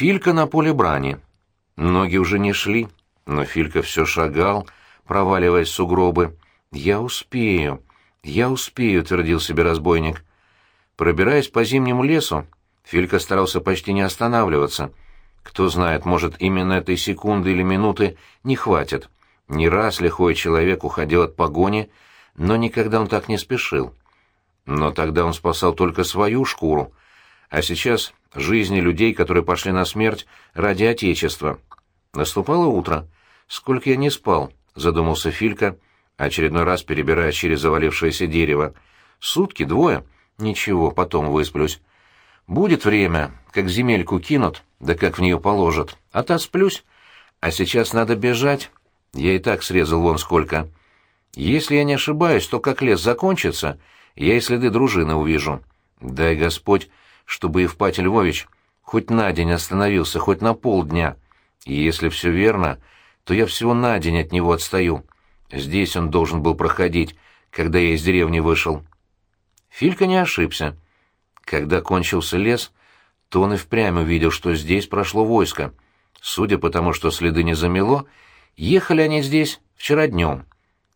Филька на поле брани. Ноги уже не шли, но Филька все шагал, проваливаясь в сугробы. «Я успею, я успею», — твердил себе разбойник. Пробираясь по зимнему лесу, Филька старался почти не останавливаться. Кто знает, может, именно этой секунды или минуты не хватит. Не раз лихой человек уходил от погони, но никогда он так не спешил. Но тогда он спасал только свою шкуру, а сейчас жизни людей, которые пошли на смерть ради Отечества. Наступало утро. «Сколько я не спал», — задумался Филька, очередной раз перебирая через завалившееся дерево. «Сутки, двое? Ничего, потом высплюсь. Будет время, как земельку кинут, да как в нее положат. А. А сейчас надо бежать. Я и так срезал вон сколько. Если я не ошибаюсь, то как лес закончится, я и следы дружины увижу. Дай Господь, чтобы Евпатий Львович хоть на день остановился, хоть на полдня. И если все верно, то я всего на день от него отстаю. Здесь он должен был проходить, когда я из деревни вышел. Филька не ошибся. Когда кончился лес, то он и впрямь увидел, что здесь прошло войско. Судя по тому, что следы не замело, ехали они здесь вчера днем.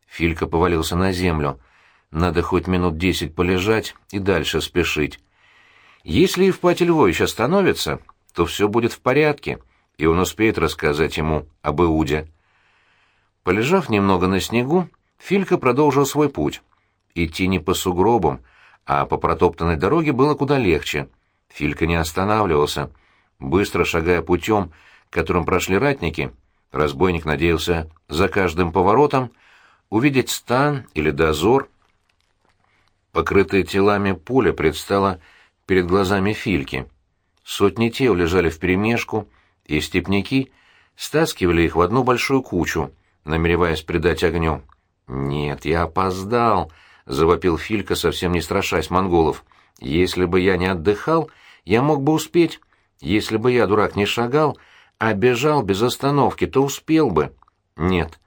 Филька повалился на землю. Надо хоть минут десять полежать и дальше спешить. Если Евпатий Львович остановится, то все будет в порядке, и он успеет рассказать ему об Иуде. Полежав немного на снегу, Филька продолжил свой путь. Идти не по сугробам, а по протоптанной дороге было куда легче. Филька не останавливался. Быстро шагая путем, которым прошли ратники, разбойник надеялся за каждым поворотом увидеть стан или дозор. Покрытое телами поле предстало перед глазами Фильки. Сотни тел лежали вперемешку, и степняки стаскивали их в одну большую кучу, намереваясь придать огню. «Нет, я опоздал», — завопил Филька, совсем не страшась монголов. «Если бы я не отдыхал, я мог бы успеть. Если бы я, дурак, не шагал, а бежал без остановки, то успел бы». «Нет».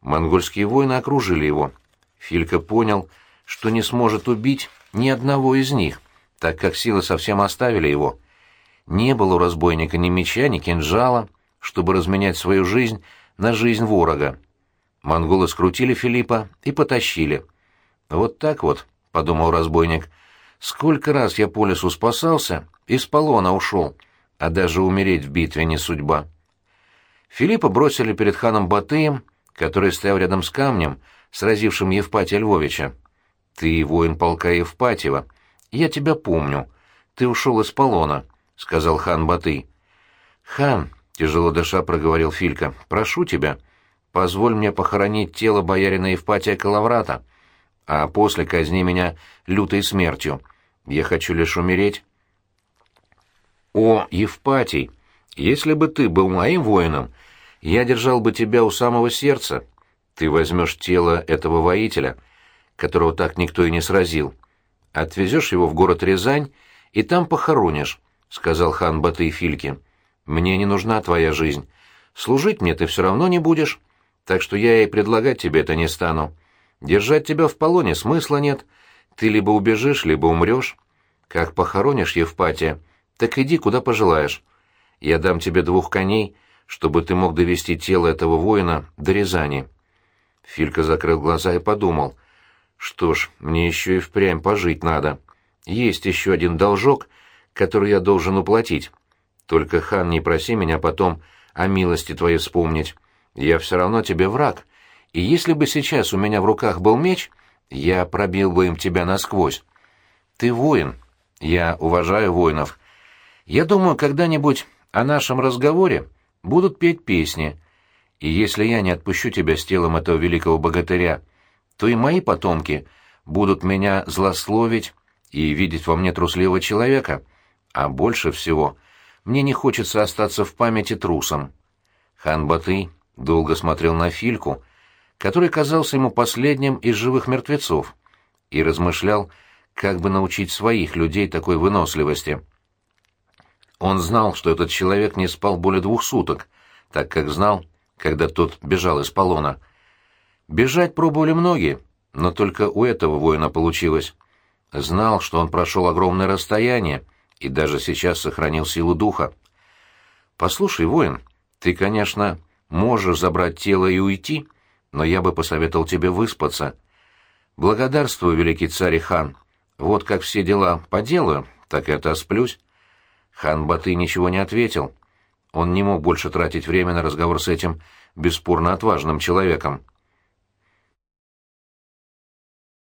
Монгольские воины окружили его. Филька понял, что не сможет убить ни одного из них, так как силы совсем оставили его. Не было у разбойника ни меча, ни кинжала, чтобы разменять свою жизнь на жизнь ворога. Монголы скрутили Филиппа и потащили. «Вот так вот», — подумал разбойник, — «сколько раз я по лесу спасался, из полона ушел, а даже умереть в битве не судьба». Филиппа бросили перед ханом Батыем, который стоял рядом с камнем, сразившим Евпатия Львовича. «Ты воин полка Евпатьева. Я тебя помню. Ты ушел из полона», — сказал хан Батый. «Хан», — тяжело дыша проговорил Филька, — «прошу тебя, позволь мне похоронить тело боярина Евпатия Калаврата, а после казни меня лютой смертью. Я хочу лишь умереть». «О, Евпатий, если бы ты был моим воином, я держал бы тебя у самого сердца. Ты возьмешь тело этого воителя, которого так никто и не сразил, отвезешь его в город Рязань и там похоронишь, — сказал хан Батый Фильке. Мне не нужна твоя жизнь. Служить мне ты все равно не будешь, так что я и предлагать тебе это не стану. Держать тебя в полоне смысла нет. Ты либо убежишь, либо умрешь. Как похоронишь Евпатия, так иди куда пожелаешь. Я дам тебе двух коней, чтобы ты мог довести тело этого воина до Рязани». Филька закрыл глаза и подумал. «Что ж, мне еще и впрямь пожить надо. Есть еще один должок, который я должен уплатить. Только, хан, не проси меня потом о милости твоей вспомнить. Я все равно тебе враг, и если бы сейчас у меня в руках был меч, я пробил бы им тебя насквозь. Ты воин. Я уважаю воинов. Я думаю, когда-нибудь о нашем разговоре будут петь песни, и если я не отпущу тебя с телом этого великого богатыря, то и мои потомки будут меня злословить и видеть во мне трусливого человека, а больше всего мне не хочется остаться в памяти трусом. Хан Батый долго смотрел на Фильку, который казался ему последним из живых мертвецов, и размышлял, как бы научить своих людей такой выносливости. Он знал, что этот человек не спал более двух суток, так как знал, когда тот бежал из полона. Бежать пробовали многие, но только у этого воина получилось. Знал, что он прошел огромное расстояние и даже сейчас сохранил силу духа. «Послушай, воин, ты, конечно, можешь забрать тело и уйти, но я бы посоветовал тебе выспаться. Благодарствую, великий царь и хан. Вот как все дела поделаю, так это сплюсь». Хан Баты ничего не ответил. Он не мог больше тратить время на разговор с этим бесспорно отважным человеком.